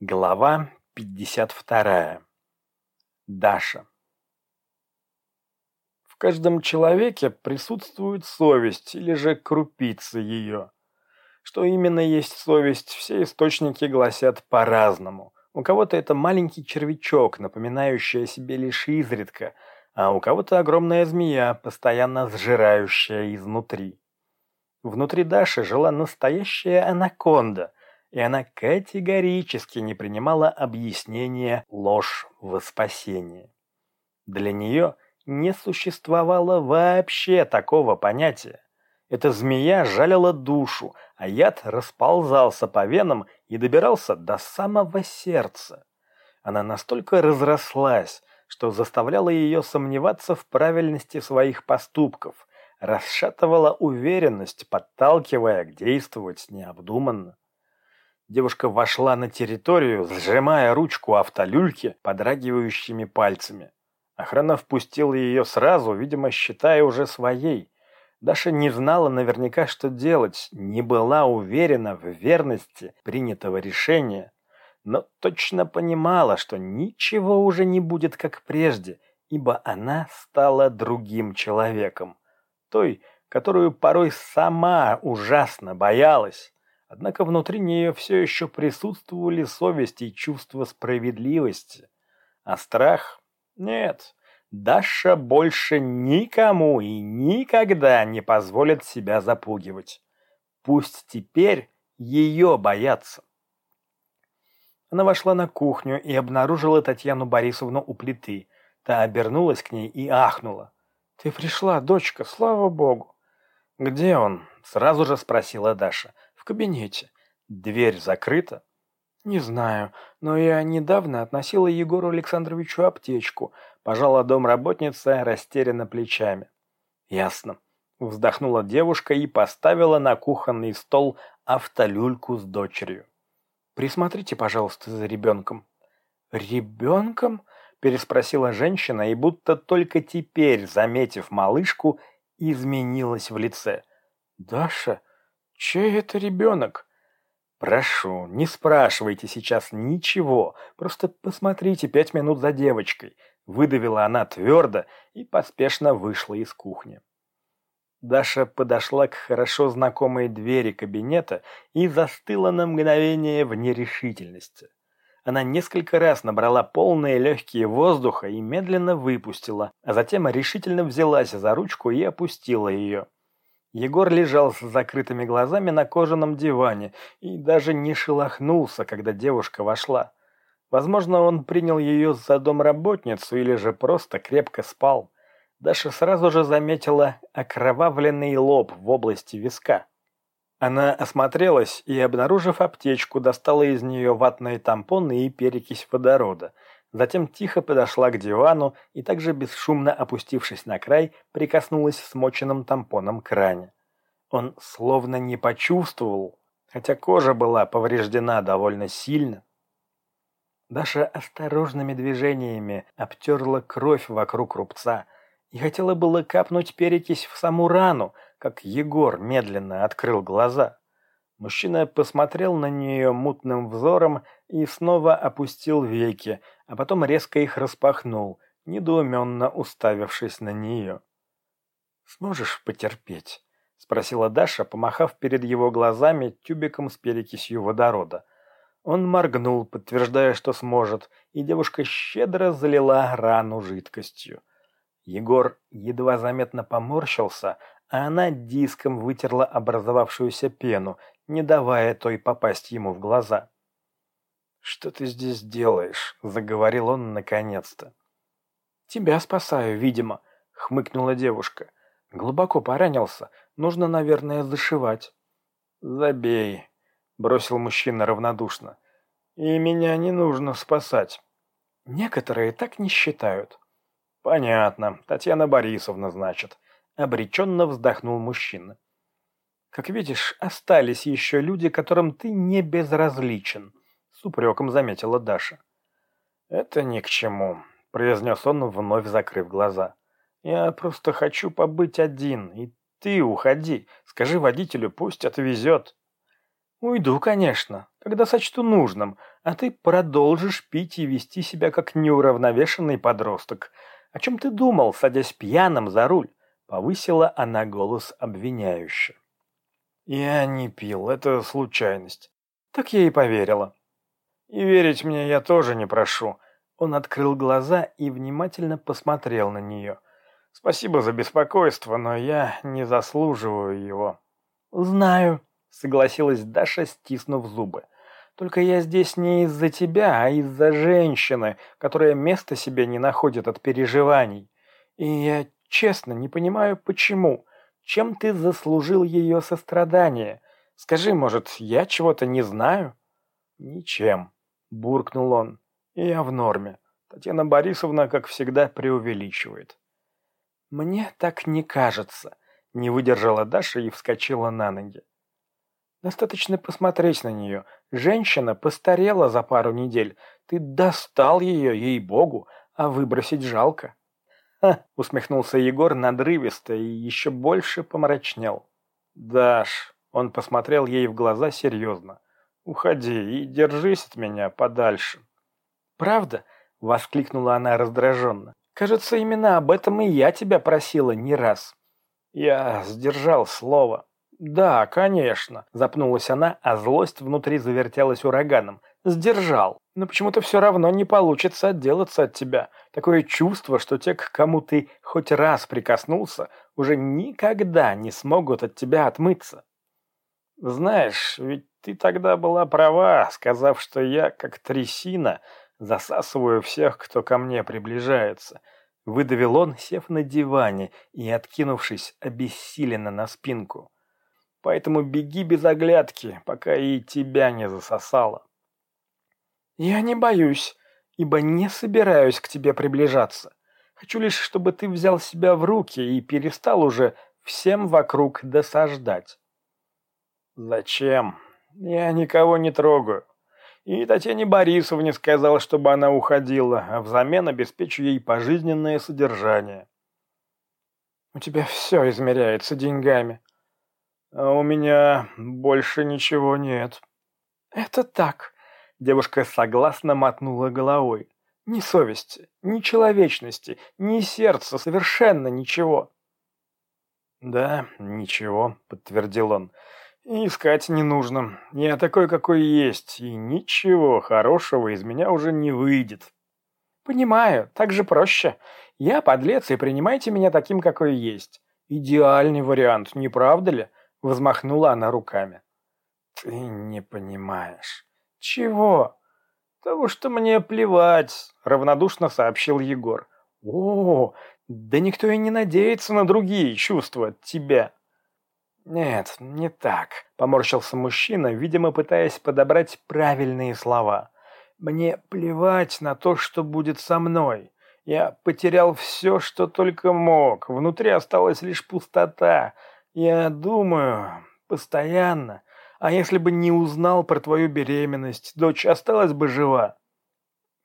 Глава 52. Даша. В каждом человеке присутствует совесть или же крупица ее. Что именно есть совесть, все источники гласят по-разному. У кого-то это маленький червячок, напоминающий о себе лишь изредка, а у кого-то огромная змея, постоянно сжирающая изнутри. Внутри Даши жила настоящая анаконда – и она категорически не принимала объяснения ложь во спасение. Для нее не существовало вообще такого понятия. Эта змея жалила душу, а яд расползался по венам и добирался до самого сердца. Она настолько разрослась, что заставляла ее сомневаться в правильности своих поступков, расшатывала уверенность, подталкивая к действовать необдуманно. Девушка вошла на территорию, сжимая ручку автолюльки подрагивающими пальцами. Охрана впустила ее сразу, видимо, считая уже своей. Даша не знала наверняка, что делать, не была уверена в верности принятого решения, но точно понимала, что ничего уже не будет как прежде, ибо она стала другим человеком, той, которую порой сама ужасно боялась. Однако внутри нее все еще присутствовали совесть и чувство справедливости. А страх? Нет. Даша больше никому и никогда не позволит себя запугивать. Пусть теперь ее боятся. Она вошла на кухню и обнаружила Татьяну Борисовну у плиты. Та обернулась к ней и ахнула. «Ты пришла, дочка, слава богу!» «Где он?» — сразу же спросила Даша кабинете. Дверь закрыта? Не знаю, но я недавно относила Егору Александровичу аптечку. Пожала домработница растерянно плечами. Ясно. Вздохнула девушка и поставила на кухонный стол автолюльку с дочерью. Присмотрите, пожалуйста, за ребенком. Ребенком? Переспросила женщина и будто только теперь, заметив малышку, изменилась в лице. Даша, Чей это ребенок? Прошу, не спрашивайте сейчас ничего, просто посмотрите пять минут за девочкой. Выдавила она твердо и поспешно вышла из кухни. Даша подошла к хорошо знакомой двери кабинета и застыла на мгновение в нерешительности. Она несколько раз набрала полные легкие воздуха и медленно выпустила, а затем решительно взялась за ручку и опустила ее. Егор лежал с закрытыми глазами на кожаном диване и даже не шелохнулся, когда девушка вошла. Возможно, он принял ее за домработницу или же просто крепко спал. Даша сразу же заметила окровавленный лоб в области виска. Она осмотрелась и, обнаружив аптечку, достала из нее ватные тампоны и перекись водорода – Затем тихо подошла к дивану и также бесшумно опустившись на край, прикоснулась смоченным тампоном к ране. Он словно не почувствовал, хотя кожа была повреждена довольно сильно. Даша осторожными движениями обтерла кровь вокруг рубца и хотела было капнуть перекись в саму рану, как Егор медленно открыл глаза. Мужчина посмотрел на нее мутным взором и снова опустил веки, а потом резко их распахнул, недоуменно уставившись на нее. «Сможешь потерпеть?» — спросила Даша, помахав перед его глазами тюбиком с перекисью водорода. Он моргнул, подтверждая, что сможет, и девушка щедро залила рану жидкостью. Егор едва заметно поморщился, а она диском вытерла образовавшуюся пену, не давая той попасть ему в глаза. «Что ты здесь делаешь?» — заговорил он наконец-то. «Тебя спасаю, видимо», — хмыкнула девушка. «Глубоко поранился. Нужно, наверное, зашивать». «Забей», — бросил мужчина равнодушно. «И меня не нужно спасать». «Некоторые так не считают». «Понятно. Татьяна Борисовна, значит». Обреченно вздохнул мужчина. «Как видишь, остались еще люди, которым ты не безразличен», — с упреком заметила Даша. «Это ни к чему», — произнес он, вновь закрыв глаза. «Я просто хочу побыть один, и ты уходи. Скажи водителю, пусть отвезет». Уйду, конечно, когда сочту нужным, а ты продолжишь пить и вести себя как неуравновешенный подросток. О чем ты думал, садясь пьяным за руль? Повысила она голос обвиняюще. Я не пил, это случайность. Так я и поверила. И верить мне я тоже не прошу. Он открыл глаза и внимательно посмотрел на нее. Спасибо за беспокойство, но я не заслуживаю его. Знаю, согласилась Даша, стиснув зубы. Только я здесь не из-за тебя, а из-за женщины, которая места себе не находит от переживаний. И я честно не понимаю, почему. Чем ты заслужил ее сострадание? Скажи, может, я чего-то не знаю? Ничем, буркнул он. Я в норме. Татьяна Борисовна, как всегда, преувеличивает. Мне так не кажется, не выдержала Даша и вскочила на ноги. Достаточно посмотреть на нее. Женщина постарела за пару недель. Ты достал ее, ей-богу, а выбросить жалко. «Ха!» — усмехнулся Егор надрывисто и еще больше помрачнел. «Даш!» — он посмотрел ей в глаза серьезно. «Уходи и держись от меня подальше». «Правда?» — воскликнула она раздраженно. «Кажется, именно об этом и я тебя просила не раз». «Я сдержал слово». «Да, конечно», — запнулась она, а злость внутри завертелась ураганом. «Сдержал. Но почему-то все равно не получится отделаться от тебя. Такое чувство, что те, к кому ты хоть раз прикоснулся, уже никогда не смогут от тебя отмыться». «Знаешь, ведь ты тогда была права, сказав, что я, как трясина, засасываю всех, кто ко мне приближается». Выдавил он, сев на диване и откинувшись обессиленно на спинку. Поэтому беги без оглядки, пока и тебя не засосало. Я не боюсь, ибо не собираюсь к тебе приближаться. Хочу лишь, чтобы ты взял себя в руки и перестал уже всем вокруг досаждать. Зачем? Я никого не трогаю. И Татьяне Борисовне сказал, чтобы она уходила, а взамен обеспечу ей пожизненное содержание. У тебя все измеряется деньгами. А у меня больше ничего нет. Это так. Девушка согласно мотнула головой. Ни совести, ни человечности, ни сердца, совершенно ничего. Да, ничего, подтвердил он. И искать не нужно. Я такой, какой есть, и ничего хорошего из меня уже не выйдет. Понимаю, так же проще. Я подлец, и принимайте меня таким, какой есть. Идеальный вариант, не правда ли? Взмахнула она руками. «Ты не понимаешь». «Чего?» «Того, что мне плевать», — равнодушно сообщил Егор. «О, да никто и не надеется на другие чувства от тебя». «Нет, не так», — поморщился мужчина, видимо, пытаясь подобрать правильные слова. «Мне плевать на то, что будет со мной. Я потерял все, что только мог. Внутри осталась лишь пустота, я думаю, постоянно. А если бы не узнал про твою беременность, дочь осталась бы жива?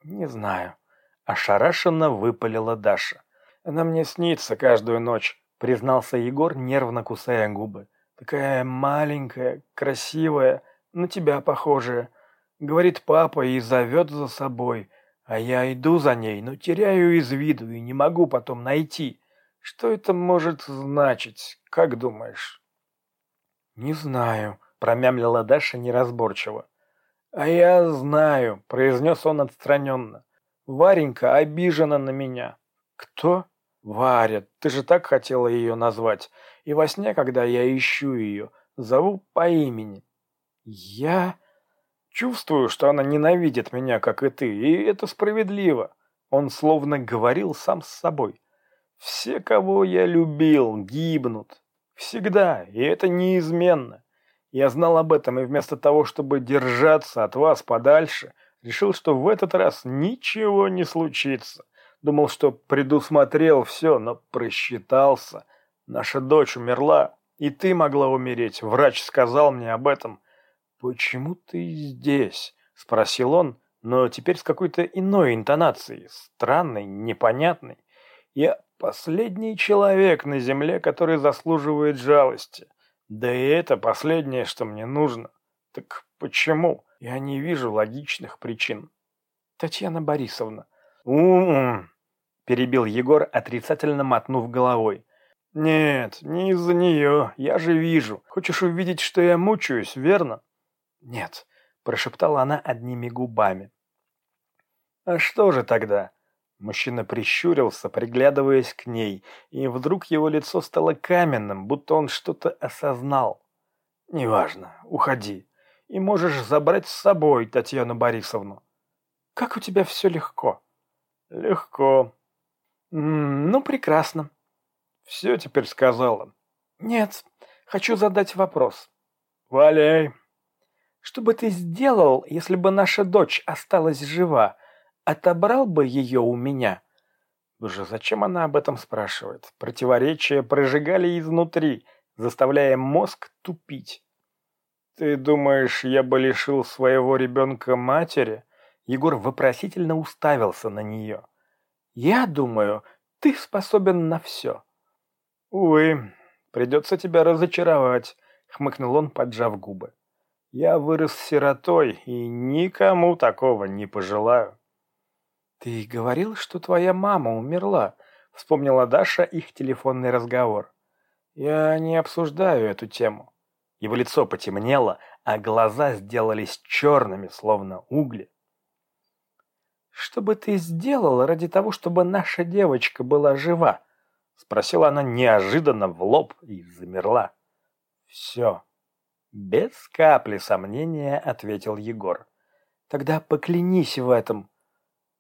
Не знаю. Ошарашенно выпалила Даша. Она мне снится каждую ночь, признался Егор, нервно кусая губы. Такая маленькая, красивая, на тебя похожая. Говорит папа и зовет за собой. А я иду за ней, но теряю из виду и не могу потом найти. Что это может значить, как думаешь? Не знаю, промямлила Даша неразборчиво. А я знаю, произнес он отстраненно. Варенька обижена на меня. Кто? Варя, ты же так хотела ее назвать. И во сне, когда я ищу ее, зову по имени. Я чувствую, что она ненавидит меня, как и ты, и это справедливо. Он словно говорил сам с собой. Все, кого я любил, гибнут. Всегда, и это неизменно. Я знал об этом, и вместо того, чтобы держаться от вас подальше, решил, что в этот раз ничего не случится. Думал, что предусмотрел все, но просчитался. Наша дочь умерла, и ты могла умереть. Врач сказал мне об этом. «Почему ты здесь?» – спросил он, но теперь с какой-то иной интонацией, странной, непонятной. Я Последний человек на земле, который заслуживает жалости. Да и это последнее, что мне нужно. Так почему? Я не вижу логичных причин. Татьяна Борисовна. у перебил Егор, отрицательно мотнув головой. «Нет, не из-за нее. Я же вижу. Хочешь увидеть, что я мучаюсь, верно?» «Нет», – прошептала она одними губами. «А что же тогда?» Мужчина прищурился, приглядываясь к ней, и вдруг его лицо стало каменным, будто он что-то осознал. «Неважно, уходи, и можешь забрать с собой Татьяну Борисовну. Как у тебя все легко?» «Легко». «Ну, прекрасно. Все теперь сказала. Нет, хочу задать вопрос. Валяй. Что бы ты сделал, если бы наша дочь осталась жива? Отобрал бы ее у меня? Боже, зачем она об этом спрашивает? Противоречия прожигали изнутри, заставляя мозг тупить. Ты думаешь, я бы лишил своего ребенка матери? Егор вопросительно уставился на нее. Я думаю, ты способен на все. «Увы, придется тебя разочаровать», — хмыкнул он, поджав губы. «Я вырос сиротой и никому такого не пожелаю». «Ты говорил, что твоя мама умерла», — вспомнила Даша их телефонный разговор. «Я не обсуждаю эту тему». Его лицо потемнело, а глаза сделались черными, словно угли. «Что бы ты сделал ради того, чтобы наша девочка была жива?» Спросила она неожиданно в лоб и замерла. «Все». Без капли сомнения ответил Егор. «Тогда поклянись в этом».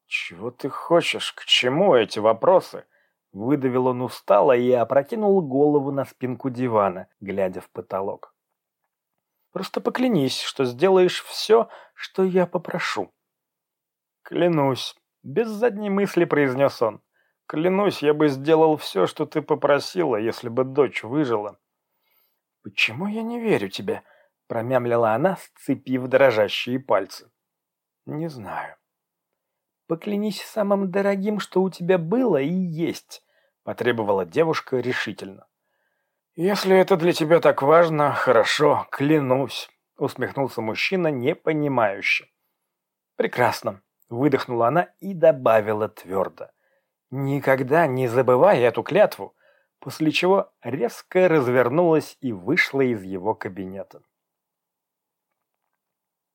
«Чего ты хочешь? К чему эти вопросы?» Выдавил он устало и опрокинул голову на спинку дивана, глядя в потолок. «Просто поклянись, что сделаешь все, что я попрошу». «Клянусь», — без задней мысли произнес он. Клянусь, я бы сделал все, что ты попросила, если бы дочь выжила. Почему я не верю тебе? Промямлила она, сцепив дрожащие пальцы. Не знаю. Поклянись самым дорогим, что у тебя было и есть, потребовала девушка решительно. Если это для тебя так важно, хорошо, клянусь, усмехнулся мужчина непонимающе. Прекрасно, выдохнула она и добавила твердо. Никогда не забывай эту клятву, после чего резко развернулась и вышла из его кабинета.